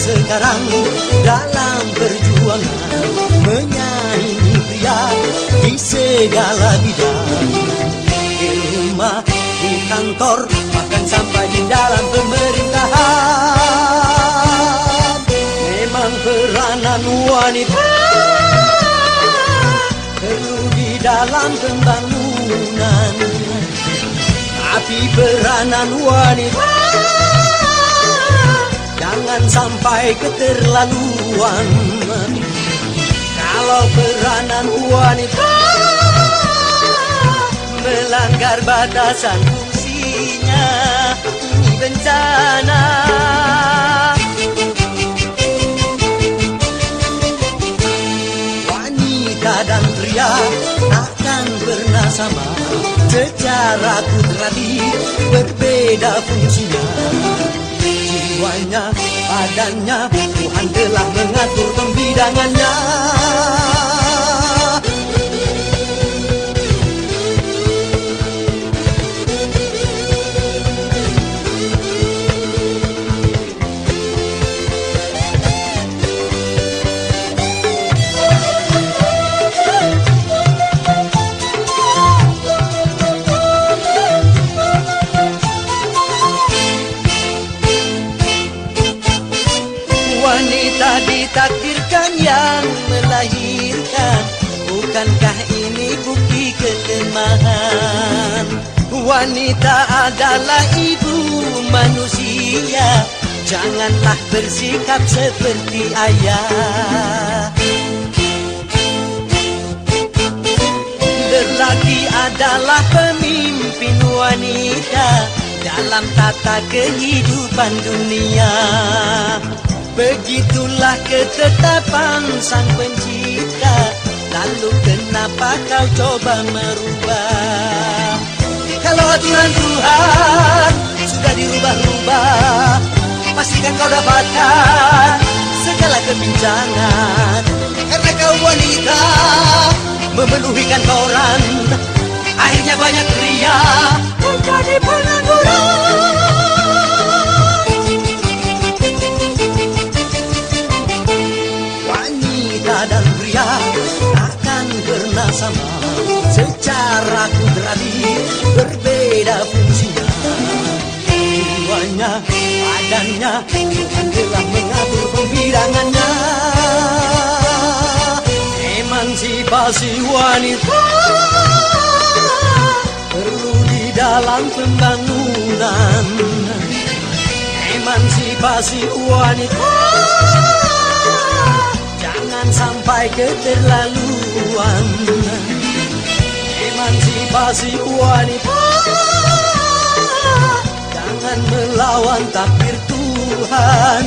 sekarang dalam perjuangan menyaingi pria di segala bidang. Di rumah di kantor bahkan sampai di dalam pemerintahan. Memang peranan wanita perlu di dalam pembangunan. Tapi peranan wanita jangan sampai keterlaluan. Kalau peranan wanita melanggar batasan fungsinya ini bencana. Wanita dan pria takkan pernah sama. Secara kudrati berbeda fungsinya jiwanya badannya. Tuhan telah mengatur pembidangannya ditakdirkan yang melahirkan. Bukankah ini bukti kelemahan? Wanita adalah ibu manusia. Janganlah bersikap seperti ayah. Lelaki adalah pemimpin wanita Dalam tata kehidupan dunia Begitulah ketetapan sang pencipta. Lalu kenapa kau coba merubah? Kalau aturan Tuhan sudah dirubah-rubah Pastikan kau dapatkan segala kebincangan. Karena kau wanita memenuhi koran Akhirnya banyak pria menjadi pengangguran berbeda fungsinya. Jiwanya badannya telah mengatur pembidangannya. Emansipasi wanita perlu di dalam pembangunan. Emansipasi wanita Jangan sampai keterlaluan Emansipasi wanita Jangan melawan takdir Tuhan.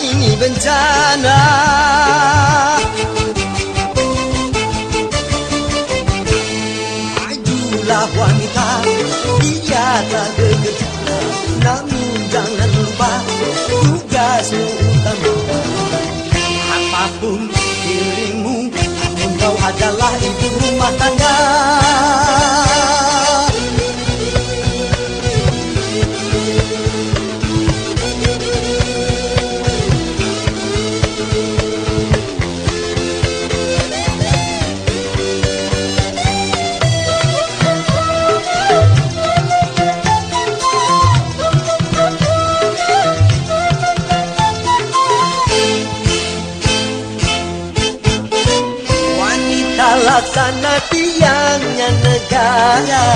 Ini bencana. Majulah wanita Dia tak bekerja Namun jangan lupa Tugasmu utama. Apapun dirimu namun kau adalah ibu rumah tangga laksana tiangnya negara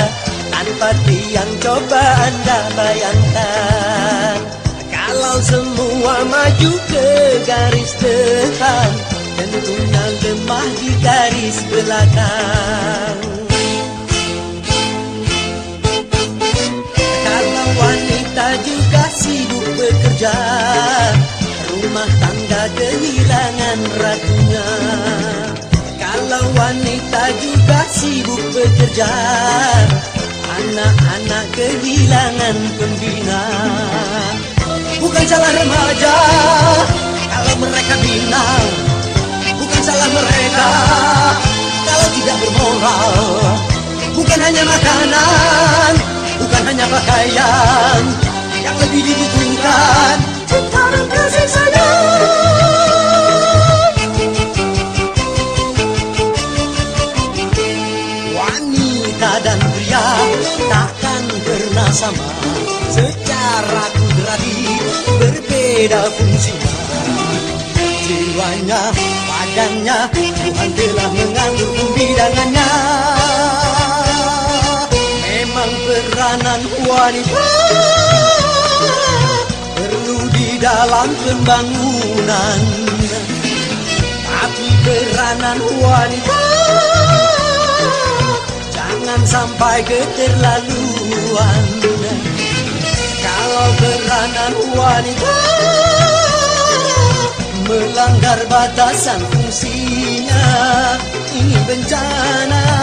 tanpa tiang coba anda bayangkan. Kalau semua maju ke garis depan tentunya lemah di garis belakang. Kalau wanita juga sibuk bekerja rumah tangga kehilangan kalau wanita juga sibuk bekerja. Anak-anak kehilangan pembina. Bukan salah remaja Kalau mereka bina. Bukan salah mereka Kalau tidak bermoral. Bukan hanya makanan Bukan hanya pakaian. Yang lebih dibutuhkan sama secara kudrati berbeda fungsinya jiwanya badannya Tuhan telah mengatur pembidangannya memang peranan wanita perlu di dalam pembangunan. Tapi peranan wanita jangan sampai keterlaluan. Kalau peranan wanita melanggar batasan fungsinya ini bencana